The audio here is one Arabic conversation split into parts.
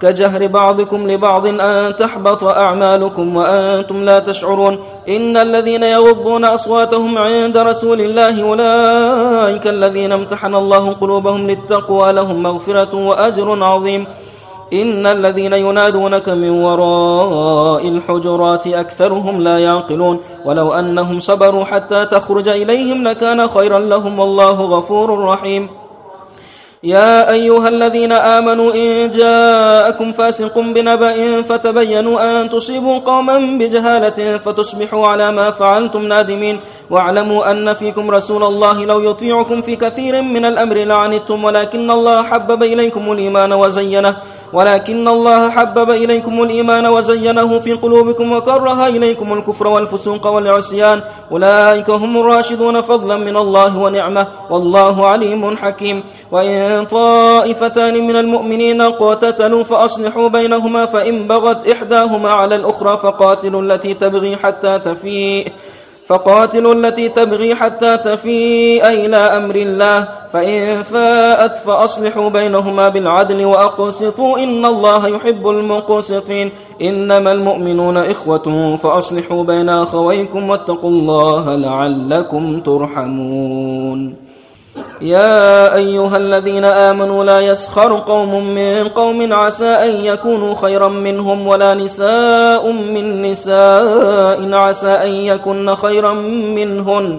كجهر بعضكم لبعض أن تحبط أعمالكم وأنتم لا تشعرون إن الذين يغضون أصواتهم عند رسول الله أولئك الذين امتحن الله قلوبهم للتقوى لهم مغفرة وأجر عظيم إن الذين ينادونك من وراء الحجرات أكثرهم لا يعقلون ولو أنهم صبروا حتى تخرج إليهم لكان خيرا لهم والله غفور رحيم يا أيها الذين آمنوا إن جاءكم فاسق بنبأ فتبينوا أن تصيبوا قوما بجهالة فتصبحوا على ما فعلتم نادمين. واعلموا أن فيكم رسول الله لو يطيعكم في كثير من الأمر لعنتم ولكن الله حبب إليكم الإيمان وزينه. ولكن الله حبب إليكم الإيمان وزينه في قلوبكم وكره إليكم الكفر والفسوق والعصيان. أولئك هم الراشدون فضلا من الله ونعمة. والله عليم حكيم. وإن طائفتان من المؤمنين قتتلوا فأصلحوا بينهما فإن بغت إحداهما على الأخرى فقاتلوا التي تبغي حتى تفيء. فقاتلوا التي تبغي حتى تفيء إلى أمر الله. فإن فاءت فأصلحوا بينهما بالعدل وأقسطوا. إن الله يحب المقسطين. إنما المؤمنون إخوة فأصلحوا بين أخويكم واتقوا الله لعلكم ترحمون. يا أيها الذين آمنوا لا يسخر قوم من قوم عسى أن يكونوا خيرا منهم ولا نساء من نساء عسى أن يكن خيرا منهن.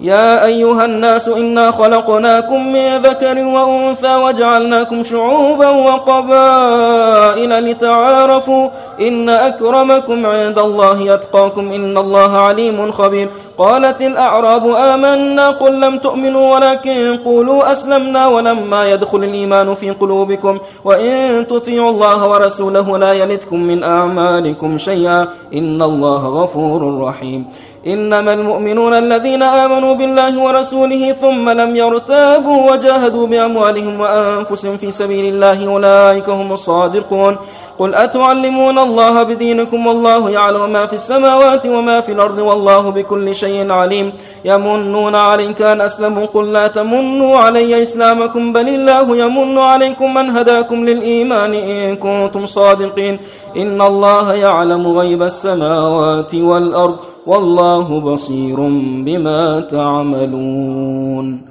يا أيها الناس إنا خلقناكم من ذكر وأنثى وجعلناكم شعوبا وقبائل لتعارفوا إن أكرمكم عند الله يتقاكم إن الله عليم خبير قالت الأعراب آمنا قل لم تؤمنوا ولكن قولوا أسلمنا ولما يدخل الإيمان في قلوبكم وإن تطيعوا الله ورسوله لا يلدكم من أعمالكم شيئا إن الله غفور رحيم إنما المؤمنون الذين آمنوا بالله ورسوله ثم لم يرتابوا وجاهدوا بأموالهم وأنفسهم في سبيل الله أولئك هم الصادقون قل أتعلمون الله بدينكم والله يعلم ما في السماوات وما في الأرض والله بكل شيء عليم. يمنون عليك أن أسلموا. قل لا تمنوا علي إسلامكم بل الله يمن عليكم من هداكم للإيمان إن كنتم صادقين. إن الله يعلم غيب السماوات والأرض والله بصير بما تعملون.